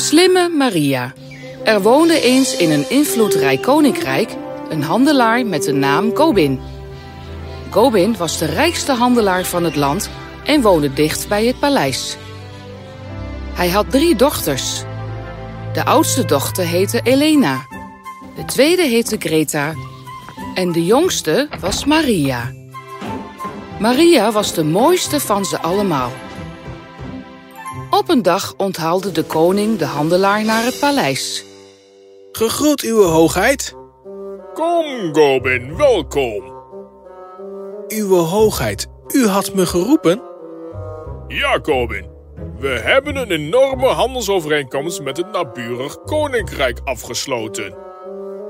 Slimme Maria. Er woonde eens in een invloedrijk koninkrijk een handelaar met de naam Gobin. Gobin was de rijkste handelaar van het land en woonde dicht bij het paleis. Hij had drie dochters. De oudste dochter heette Elena. De tweede heette Greta. En de jongste was Maria. Maria was de mooiste van ze allemaal. Op een dag onthaalde de koning de handelaar naar het paleis. Gegroet, uw hoogheid. Kom, Gobin, welkom. Uw hoogheid, u had me geroepen? Ja, Gobin. We hebben een enorme handelsovereenkomst met het naburig koninkrijk afgesloten.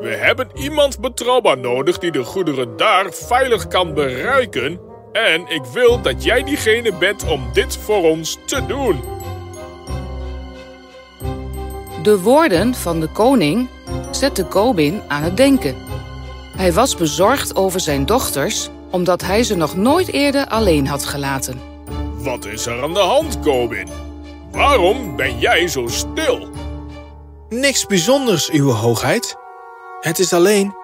We hebben iemand betrouwbaar nodig die de goederen daar veilig kan bereiken. En ik wil dat jij diegene bent om dit voor ons te doen. De woorden van de koning zetten Gobin aan het denken. Hij was bezorgd over zijn dochters, omdat hij ze nog nooit eerder alleen had gelaten. Wat is er aan de hand, Gobin? Waarom ben jij zo stil? Niks bijzonders, uw hoogheid. Het is alleen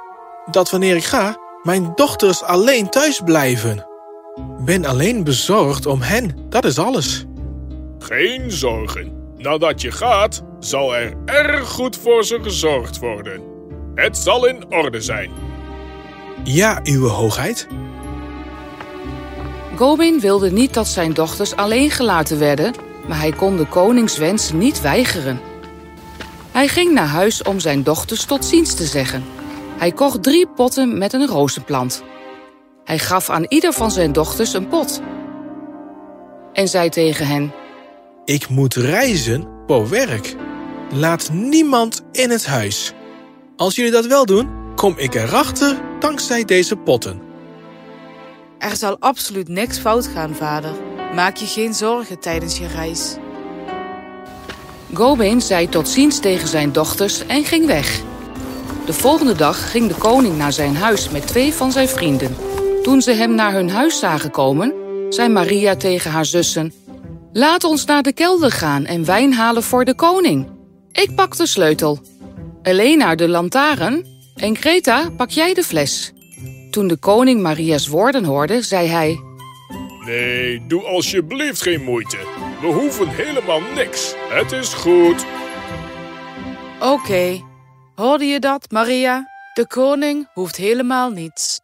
dat wanneer ik ga, mijn dochters alleen thuis blijven. Ben alleen bezorgd om hen, dat is alles. Geen zorgen. Nadat je gaat, zal er erg goed voor ze gezorgd worden. Het zal in orde zijn. Ja, uw hoogheid. Gobin wilde niet dat zijn dochters alleen gelaten werden, maar hij kon de koningswens niet weigeren. Hij ging naar huis om zijn dochters tot ziens te zeggen. Hij kocht drie potten met een rozenplant. Hij gaf aan ieder van zijn dochters een pot. En zei tegen hen: Ik moet reizen voor werk. Laat niemand in het huis. Als jullie dat wel doen, kom ik erachter dankzij deze potten. Er zal absoluut niks fout gaan, vader. Maak je geen zorgen tijdens je reis. Gobin zei tot ziens tegen zijn dochters en ging weg. De volgende dag ging de koning naar zijn huis met twee van zijn vrienden. Toen ze hem naar hun huis zagen komen, zei Maria tegen haar zussen... Laat ons naar de kelder gaan en wijn halen voor de koning. Ik pak de sleutel. Elena de lantaarn en Greta pak jij de fles. Toen de koning Maria's woorden hoorde, zei hij... Nee, doe alsjeblieft geen moeite. We hoeven helemaal niks. Het is goed. Oké, hoorde je dat, Maria? De koning hoeft helemaal niets.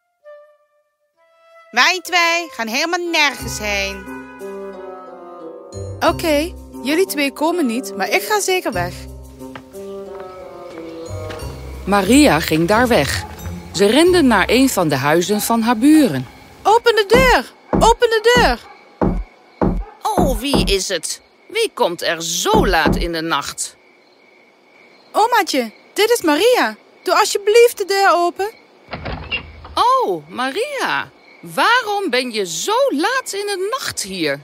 Wij twee gaan helemaal nergens heen. Oké, jullie twee komen niet, maar ik ga zeker weg. Maria ging daar weg. Ze rende naar een van de huizen van haar buren. Open de deur! Open de deur! Oh, wie is het? Wie komt er zo laat in de nacht? Omaatje, dit is Maria. Doe alsjeblieft de deur open. Oh, Maria. Waarom ben je zo laat in de nacht hier?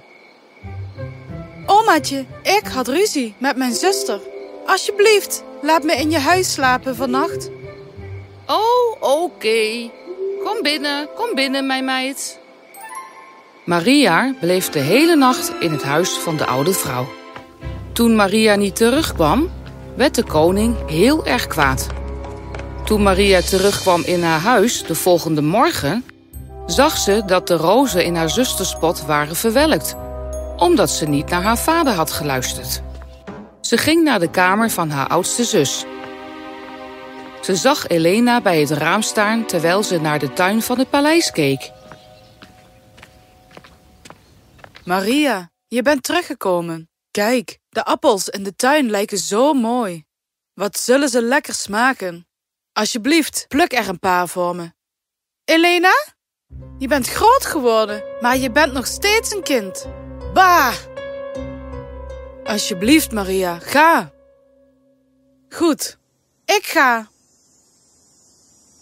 Omaatje, ik had ruzie met mijn zuster. Alsjeblieft, laat me in je huis slapen vannacht. Oh, oké. Kom binnen, kom binnen, mijn meid. Maria bleef de hele nacht in het huis van de oude vrouw. Toen Maria niet terugkwam, werd de koning heel erg kwaad. Toen Maria terugkwam in haar huis de volgende morgen, zag ze dat de rozen in haar zusterspot waren verwelkt, omdat ze niet naar haar vader had geluisterd. Ze ging naar de kamer van haar oudste zus. Ze zag Elena bij het raam staan terwijl ze naar de tuin van het paleis keek. Maria, je bent teruggekomen. Kijk, de appels in de tuin lijken zo mooi. Wat zullen ze lekker smaken? Alsjeblieft, pluk er een paar voor me. Elena? Je bent groot geworden, maar je bent nog steeds een kind. Bah! Alsjeblieft, Maria, ga. Goed, ik ga.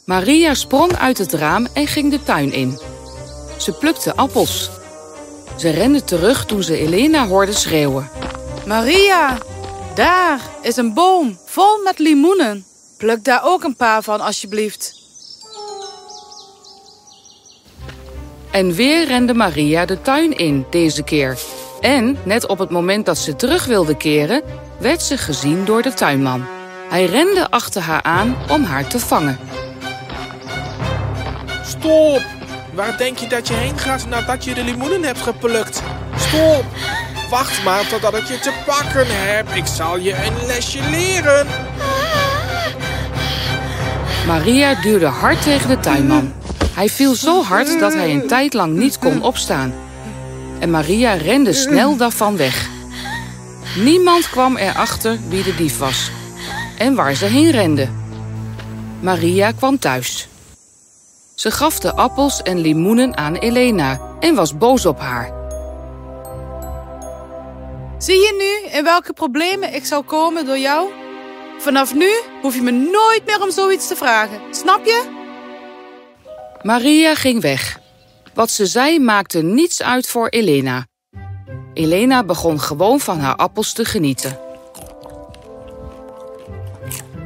Maria sprong uit het raam en ging de tuin in. Ze plukte appels. Ze rende terug toen ze Elena hoorde schreeuwen. Maria, daar is een boom vol met limoenen. Pluk daar ook een paar van, alsjeblieft. En weer rende Maria de tuin in, deze keer. En net op het moment dat ze terug wilde keren, werd ze gezien door de tuinman. Hij rende achter haar aan om haar te vangen. Stop! Waar denk je dat je heen gaat nadat je de limoenen hebt geplukt? Stop! Wacht maar totdat ik je te pakken heb. Ik zal je een lesje leren. Maria duwde hard tegen de tuinman. Hij viel zo hard dat hij een tijd lang niet kon opstaan. En Maria rende snel daarvan weg. Niemand kwam erachter wie de dief was en waar ze heen rende. Maria kwam thuis. Ze gaf de appels en limoenen aan Elena en was boos op haar. Zie je nu in welke problemen ik zal komen door jou? Vanaf nu hoef je me nooit meer om zoiets te vragen. Snap je? Maria ging weg. Wat ze zei maakte niets uit voor Elena. Elena begon gewoon van haar appels te genieten.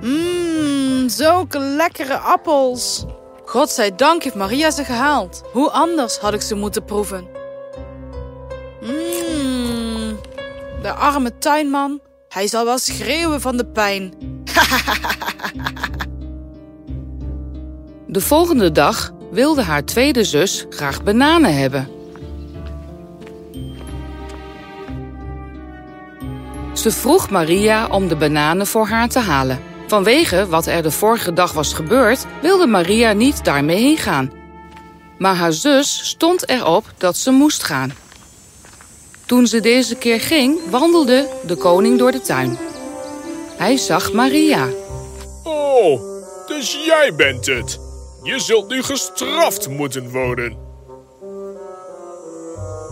Mmm, zulke lekkere appels. Godzijdank heeft Maria ze gehaald. Hoe anders had ik ze moeten proeven? Mmm, de arme tuinman. Hij zal wel schreeuwen van de pijn. De volgende dag wilde haar tweede zus graag bananen hebben. Ze vroeg Maria om de bananen voor haar te halen. Vanwege wat er de vorige dag was gebeurd, wilde Maria niet daarmee heen gaan. Maar haar zus stond erop dat ze moest gaan. Toen ze deze keer ging, wandelde de koning door de tuin. Hij zag Maria. Oh, dus jij bent het. Je zult nu gestraft moeten worden.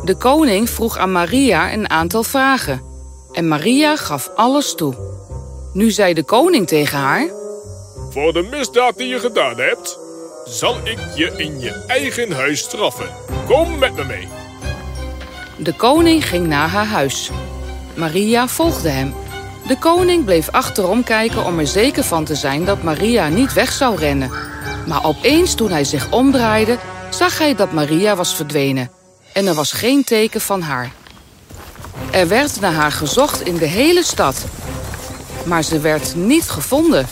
De koning vroeg aan Maria een aantal vragen. En Maria gaf alles toe. Nu zei de koning tegen haar... Voor de misdaad die je gedaan hebt, zal ik je in je eigen huis straffen. Kom met me mee. De koning ging naar haar huis. Maria volgde hem. De koning bleef achterom kijken om er zeker van te zijn dat Maria niet weg zou rennen. Maar opeens toen hij zich omdraaide, zag hij dat Maria was verdwenen. En er was geen teken van haar. Er werd naar haar gezocht in de hele stad. Maar ze werd niet gevonden.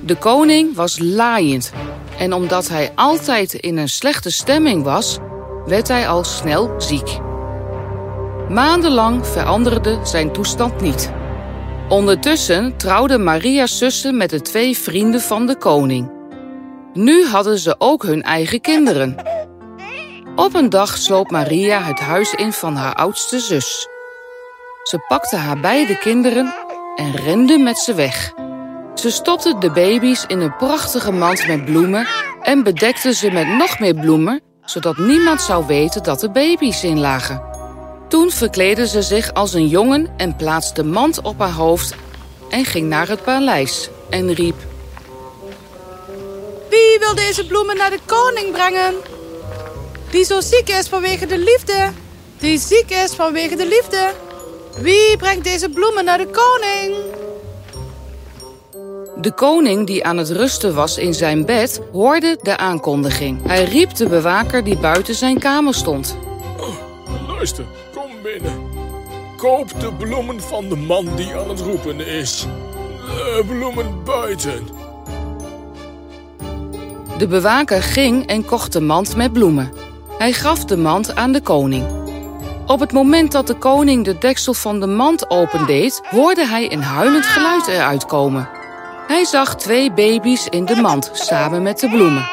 De koning was laaiend. En omdat hij altijd in een slechte stemming was, werd hij al snel ziek. Maandenlang veranderde zijn toestand niet. Ondertussen trouwde Maria's zussen met de twee vrienden van de koning. Nu hadden ze ook hun eigen kinderen. Op een dag sloop Maria het huis in van haar oudste zus. Ze pakte haar beide kinderen en rende met ze weg. Ze stopte de baby's in een prachtige mand met bloemen en bedekte ze met nog meer bloemen, zodat niemand zou weten dat er baby's in lagen. Toen verkleedde ze zich als een jongen en plaatste de mand op haar hoofd en ging naar het paleis en riep: Wie wil deze bloemen naar de koning brengen? Die zo ziek is vanwege de liefde. Die ziek is vanwege de liefde. Wie brengt deze bloemen naar de koning? De koning, die aan het rusten was in zijn bed, hoorde de aankondiging. Hij riep de bewaker die buiten zijn kamer stond. Luister, kom binnen. Koop de bloemen van de man die aan het roepen is. De bloemen buiten. De bewaker ging en kocht de mand met bloemen. Hij gaf de mand aan de koning. Op het moment dat de koning de deksel van de mand opendeed, hoorde hij een huilend geluid eruit komen. Hij zag twee baby's in de mand samen met de bloemen.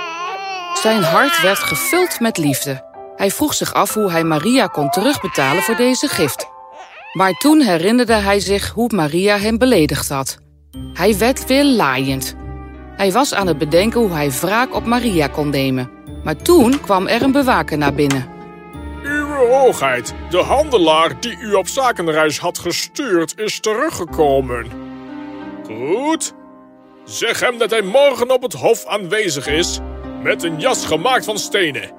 Zijn hart werd gevuld met liefde. Hij vroeg zich af hoe hij Maria kon terugbetalen voor deze gift. Maar toen herinnerde hij zich hoe Maria hem beledigd had. Hij werd weer laaiend. Hij was aan het bedenken hoe hij wraak op Maria kon nemen. Maar toen kwam er een bewaker naar binnen. Uwe hoogheid, de handelaar die u op zakenreis had gestuurd is teruggekomen. Goed. Zeg hem dat hij morgen op het hof aanwezig is met een jas gemaakt van stenen.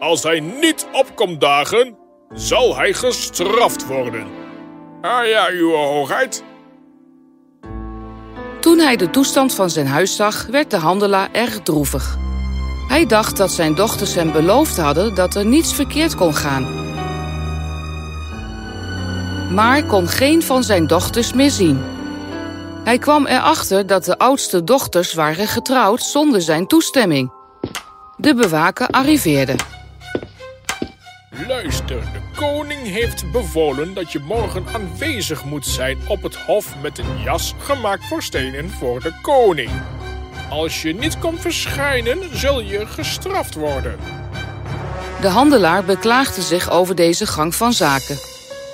Als hij niet opkomt dagen, zal hij gestraft worden. Ah ja, uw hoogheid. Toen hij de toestand van zijn huis zag, werd de handelaar erg droevig. Hij dacht dat zijn dochters hem beloofd hadden dat er niets verkeerd kon gaan. maar kon geen van zijn dochters meer zien. Hij kwam erachter dat de oudste dochters waren getrouwd zonder zijn toestemming. De bewaker arriveerde. Luister, de koning heeft bevolen dat je morgen aanwezig moet zijn op het hof met een jas gemaakt voor stenen voor de koning. Als je niet komt verschijnen, zul je gestraft worden. De handelaar beklaagde zich over deze gang van zaken.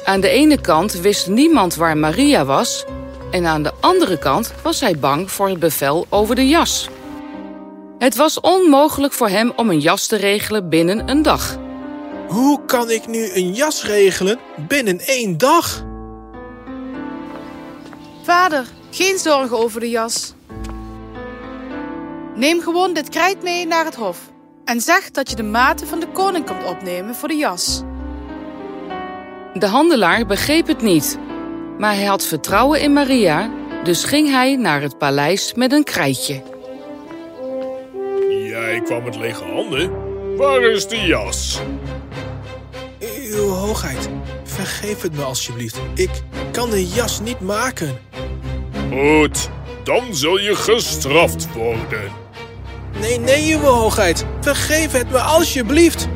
Aan de ene kant wist niemand waar Maria was, en aan de andere kant was hij bang voor het bevel over de jas. Het was onmogelijk voor hem om een jas te regelen binnen een dag. Hoe kan ik nu een jas regelen binnen één dag? Vader, geen zorgen over de jas. Neem gewoon dit krijt mee naar het hof. En zeg dat je de maten van de koning komt opnemen voor de jas. De handelaar begreep het niet, maar hij had vertrouwen in Maria, dus ging hij naar het paleis met een krijtje. Jij kwam met lege handen. Waar is de jas? Uw hoogheid, vergeef het me alsjeblieft. Ik kan de jas niet maken. Goed, dan zul je gestraft worden. Nee, nee, uw hoogheid. Vergeef het me alsjeblieft.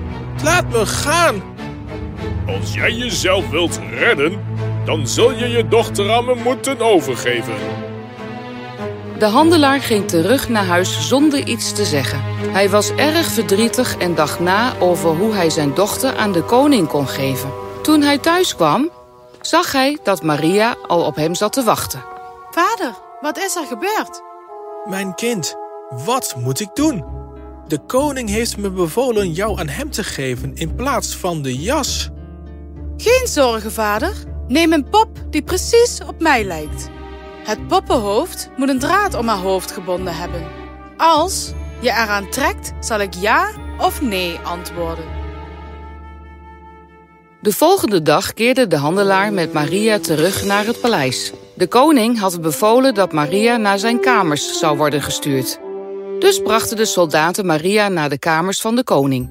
Laat me gaan. Als jij jezelf wilt redden, dan zul je je dochter aan me moeten overgeven. De handelaar ging terug naar huis zonder iets te zeggen. Hij was erg verdrietig en dacht na over hoe hij zijn dochter aan de koning kon geven. Toen hij thuis kwam, zag hij dat Maria al op hem zat te wachten. Vader, wat is er gebeurd? Mijn kind, wat moet ik doen? De koning heeft me bevolen jou aan hem te geven in plaats van de jas. Geen zorgen, vader. Neem een pop die precies op mij lijkt. Het poppenhoofd moet een draad om haar hoofd gebonden hebben. Als je eraan trekt, zal ik ja of nee antwoorden. De volgende dag keerde de handelaar met Maria terug naar het paleis. De koning had bevolen dat Maria naar zijn kamers zou worden gestuurd. Dus brachten de soldaten Maria naar de kamers van de koning.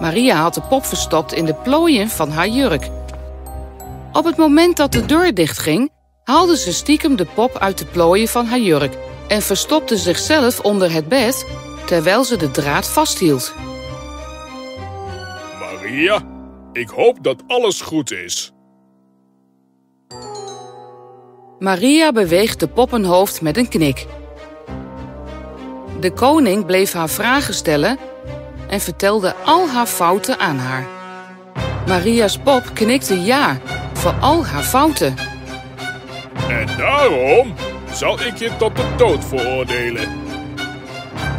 Maria had de pop verstopt in de plooien van haar jurk. Op het moment dat de deur dichtging, haalde ze stiekem de pop uit de plooien van haar jurk en verstopte zichzelf onder het bed terwijl ze de draad vasthield. Maria, ik hoop dat alles goed is. Maria beweegt de poppenhoofd met een knik. De koning bleef haar vragen stellen en vertelde al haar fouten aan haar. Maria's pop knikte ja voor al haar fouten. En daarom zal ik je tot de dood veroordelen.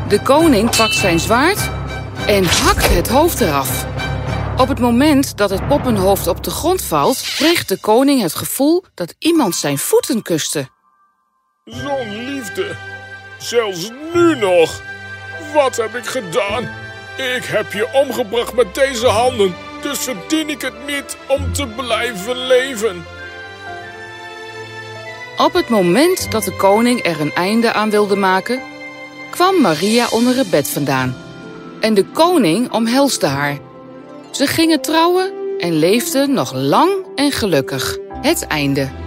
De koning pakt zijn zwaard en hakt het hoofd eraf. Op het moment dat het poppenhoofd op de grond valt, kreeg de koning het gevoel dat iemand zijn voeten kuste. Zo'n liefde. Zelfs nu nog. Wat heb ik gedaan? Ik heb je omgebracht met deze handen, dus verdien ik het niet om te blijven leven. Op het moment dat de koning er een einde aan wilde maken, kwam Maria onder het bed vandaan. En de koning omhelsde haar. Ze gingen trouwen en leefden nog lang en gelukkig. Het einde.